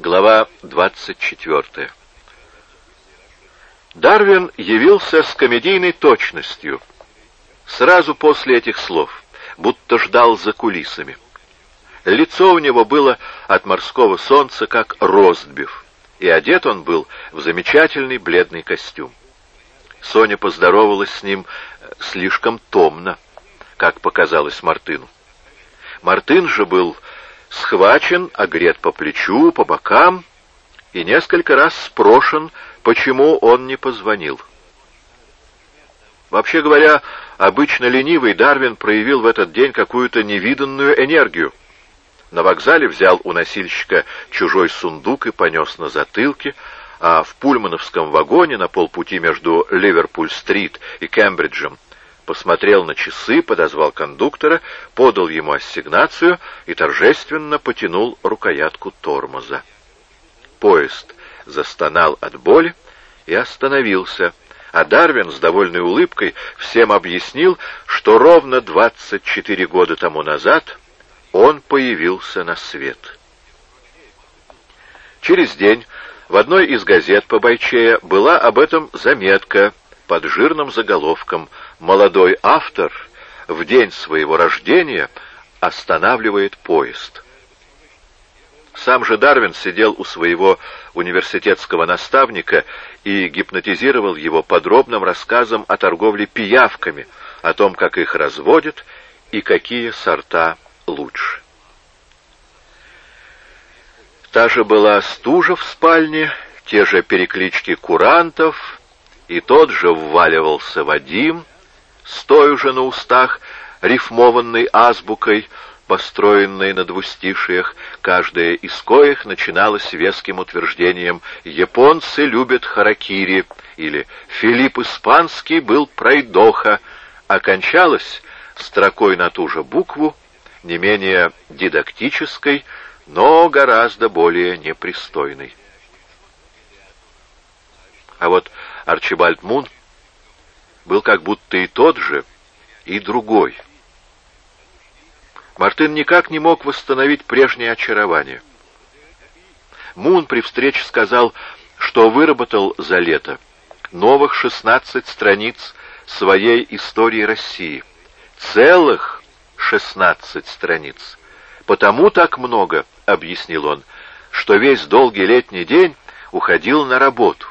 Глава 24. Дарвин явился с комедийной точностью, сразу после этих слов, будто ждал за кулисами. Лицо у него было от морского солнца, как ростбиф, и одет он был в замечательный бледный костюм. Соня поздоровалась с ним э, слишком томно, как показалось Мартыну. Мартын же был схвачен, огрет по плечу, по бокам и несколько раз спрошен, почему он не позвонил. Вообще говоря, обычно ленивый Дарвин проявил в этот день какую-то невиданную энергию. На вокзале взял у носильщика чужой сундук и понес на затылке, а в пульмановском вагоне на полпути между Ливерпуль-стрит и Кембриджем посмотрел на часы, подозвал кондуктора, подал ему ассигнацию и торжественно потянул рукоятку тормоза. Поезд застонал от боли и остановился, а Дарвин с довольной улыбкой всем объяснил, что ровно 24 года тому назад он появился на свет. Через день в одной из газет по Байчея была об этом заметка под жирным заголовком «Молодой автор в день своего рождения останавливает поезд». Сам же Дарвин сидел у своего университетского наставника и гипнотизировал его подробным рассказом о торговле пиявками, о том, как их разводят и какие сорта лучше. Та же была стужа в спальне, те же переклички курантов, и тот же вваливался Вадим, стоя же на устах, рифмованной азбукой, построенной на двустишиях, каждая из коих начиналась веским утверждением «Японцы любят харакири» или «Филипп Испанский был пройдоха», окончалась строкой на ту же букву, не менее дидактической, но гораздо более непристойный. А вот Арчибальд Мун был как будто и тот же, и другой. Мартын никак не мог восстановить прежнее очарование. Мун при встрече сказал, что выработал за лето новых 16 страниц своей истории России. Целых 16 страниц. Потому так много, — объяснил он, — что весь долгий летний день уходил на работу.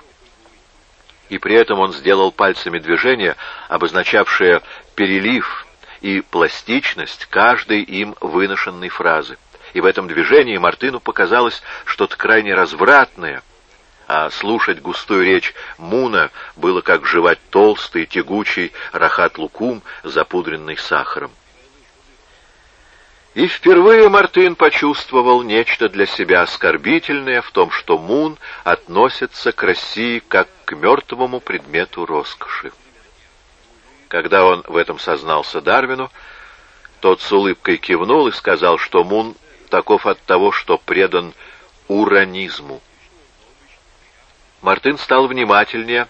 И при этом он сделал пальцами движение, обозначавшее перелив и пластичность каждой им выношенной фразы. И в этом движении Мартыну показалось что-то крайне развратное, а слушать густую речь Муна было как жевать толстый, тягучий рахат-лукум, запудренный сахаром. И впервые Мартын почувствовал нечто для себя оскорбительное в том, что Мун относится к России как к мертвому предмету роскоши. Когда он в этом сознался Дарвину, тот с улыбкой кивнул и сказал, что Мун таков от того, что предан уранизму. Мартын стал внимательнее,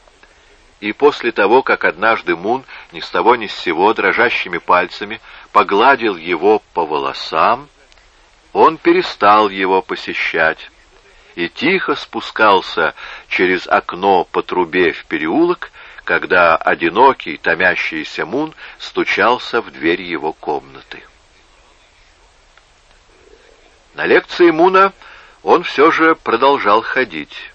и после того, как однажды Мун ни с того ни с сего дрожащими пальцами погладил его по волосам, он перестал его посещать и тихо спускался через окно по трубе в переулок, когда одинокий, томящийся Мун стучался в дверь его комнаты. На лекции Муна он все же продолжал ходить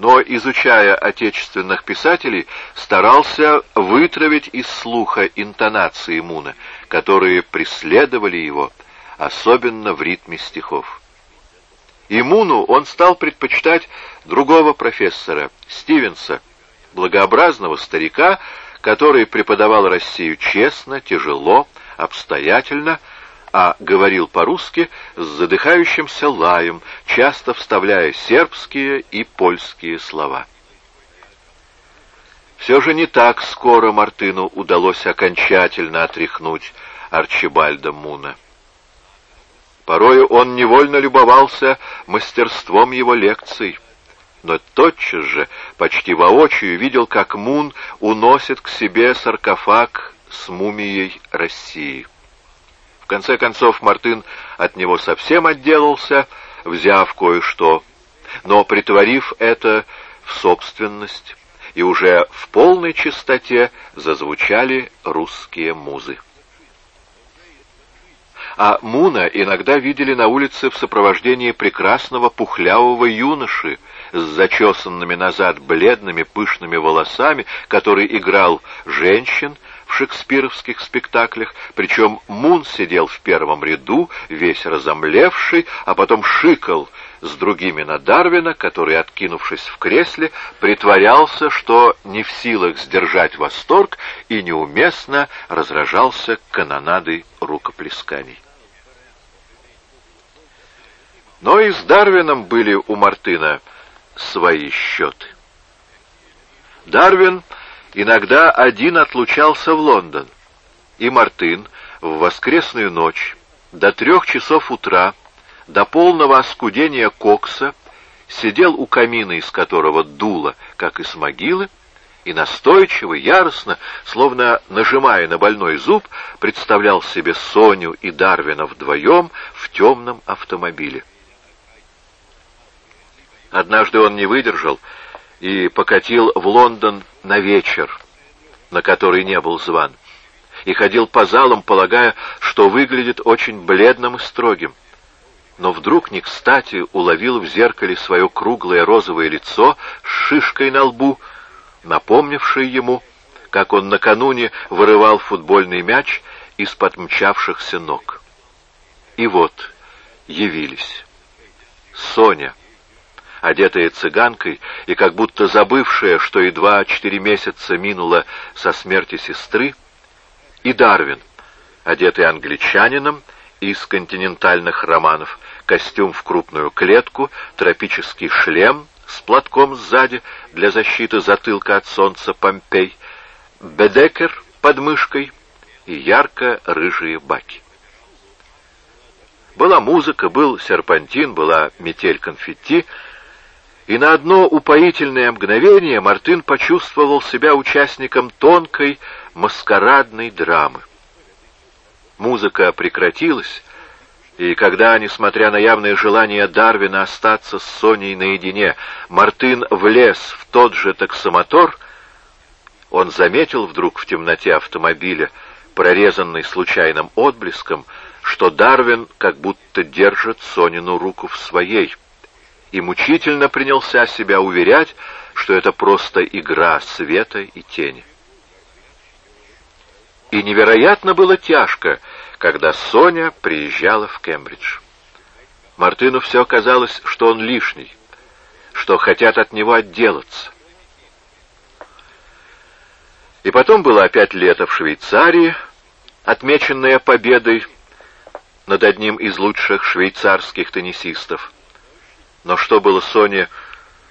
но, изучая отечественных писателей, старался вытравить из слуха интонации Муна, которые преследовали его, особенно в ритме стихов. И Муну он стал предпочитать другого профессора, Стивенса, благообразного старика, который преподавал Россию честно, тяжело, обстоятельно, а говорил по-русски с задыхающимся лаем, часто вставляя сербские и польские слова. Все же не так скоро Мартыну удалось окончательно отряхнуть Арчибальда Муна. Порою он невольно любовался мастерством его лекций, но тотчас же, почти воочию, видел, как Мун уносит к себе саркофаг с мумией России конце концов Мартын от него совсем отделался, взяв кое-что, но притворив это в собственность, и уже в полной чистоте зазвучали русские музы. А Муна иногда видели на улице в сопровождении прекрасного пухлявого юноши с зачесанными назад бледными пышными волосами, который играл женщин, в шекспировских спектаклях, причем Мун сидел в первом ряду, весь разомлевший, а потом шикал с другими на Дарвина, который, откинувшись в кресле, притворялся, что не в силах сдержать восторг и неуместно разражался канонадой рукоплесканий. Но и с Дарвином были у Мартына свои счеты. Дарвин Иногда один отлучался в Лондон, и Мартын в воскресную ночь до трех часов утра, до полного оскудения кокса, сидел у камина, из которого дуло, как из могилы, и настойчиво, яростно, словно нажимая на больной зуб, представлял себе Соню и Дарвина вдвоем в темном автомобиле. Однажды он не выдержал и покатил в Лондон на вечер, на который не был зван, и ходил по залам, полагая, что выглядит очень бледным и строгим. Но вдруг не кстати уловил в зеркале свое круглое розовое лицо с шишкой на лбу, напомнившее ему, как он накануне вырывал футбольный мяч из-под мчавшихся ног. И вот явились. Соня одетая цыганкой и как будто забывшая, что едва четыре месяца минуло со смерти сестры, и Дарвин, одетый англичанином из континентальных романов, костюм в крупную клетку, тропический шлем с платком сзади для защиты затылка от солнца Помпей, бедекер под мышкой и ярко-рыжие баки. Была музыка, был серпантин, была метель конфетти — и на одно упоительное мгновение Мартын почувствовал себя участником тонкой маскарадной драмы. Музыка прекратилась, и когда, несмотря на явное желание Дарвина остаться с Соней наедине, Мартын влез в тот же таксомотор, он заметил вдруг в темноте автомобиля, прорезанный случайным отблеском, что Дарвин как будто держит Сонину руку в своей — и мучительно принялся себя уверять, что это просто игра света и тени. И невероятно было тяжко, когда Соня приезжала в Кембридж. Мартыну все казалось, что он лишний, что хотят от него отделаться. И потом было опять лето в Швейцарии, отмеченное победой над одним из лучших швейцарских теннисистов. Но что было Соне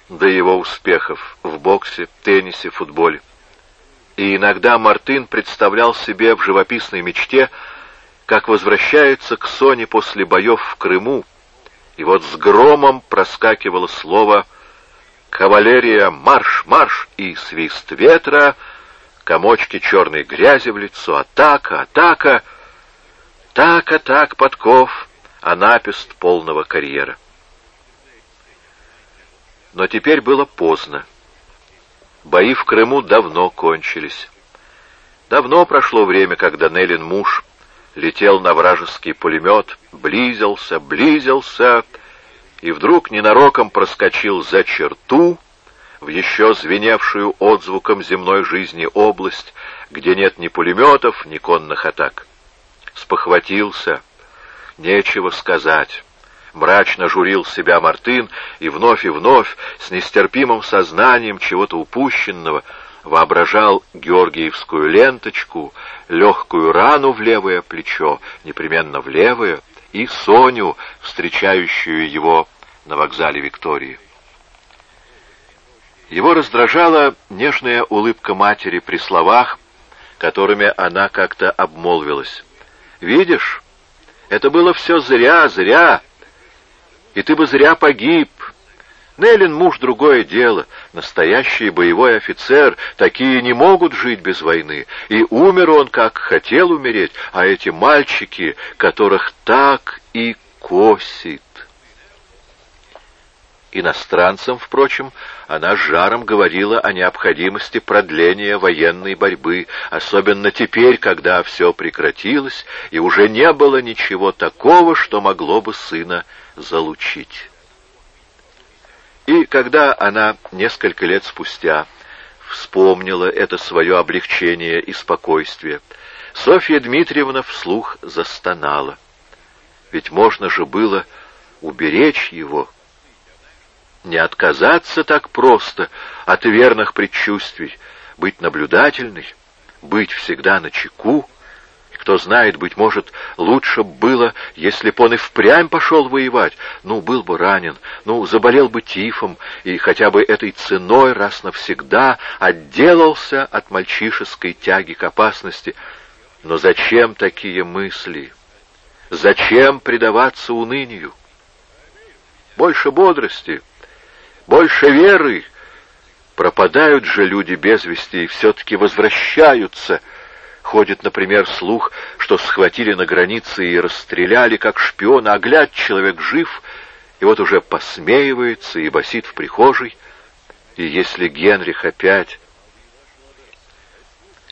до его успехов в боксе, теннисе, футболе? И иногда Мартын представлял себе в живописной мечте, как возвращается к Соне после боев в Крыму, и вот с громом проскакивало слово «Кавалерия, марш, марш!» и свист ветра, комочки черной грязи в лицо, атака, атака, так, атак, подков, а напист полного карьера. Но теперь было поздно. Бои в Крыму давно кончились. Давно прошло время, когда Неллин муж летел на вражеский пулемет, близился, близился, и вдруг ненароком проскочил за черту, в еще звеневшую отзвуком земной жизни область, где нет ни пулеметов, ни конных атак. Спохватился, нечего сказать. Мрачно журил себя Мартын и вновь и вновь, с нестерпимым сознанием чего-то упущенного, воображал Георгиевскую ленточку, легкую рану в левое плечо, непременно в левое, и Соню, встречающую его на вокзале Виктории. Его раздражала нежная улыбка матери при словах, которыми она как-то обмолвилась. «Видишь, это было все зря, зря!» и ты бы зря погиб. Неллин муж другое дело, настоящий боевой офицер, такие не могут жить без войны, и умер он, как хотел умереть, а эти мальчики, которых так и косит. Иностранцам, впрочем, она с жаром говорила о необходимости продления военной борьбы, особенно теперь, когда все прекратилось, и уже не было ничего такого, что могло бы сына залучить. И когда она несколько лет спустя вспомнила это свое облегчение и спокойствие, Софья Дмитриевна вслух застонала. Ведь можно же было уберечь его, не отказаться так просто от верных предчувствий, быть наблюдательной, быть всегда на чеку. Кто знает, быть может, лучше было, если б он и впрямь пошел воевать. Ну, был бы ранен, ну, заболел бы тифом, и хотя бы этой ценой раз навсегда отделался от мальчишеской тяги к опасности. Но зачем такие мысли? Зачем предаваться унынию? Больше бодрости — больше веры. Пропадают же люди без вести и все-таки возвращаются. Ходит, например, слух, что схватили на границе и расстреляли, как шпиона, а глядь, человек жив, и вот уже посмеивается и басит в прихожей. И если Генрих опять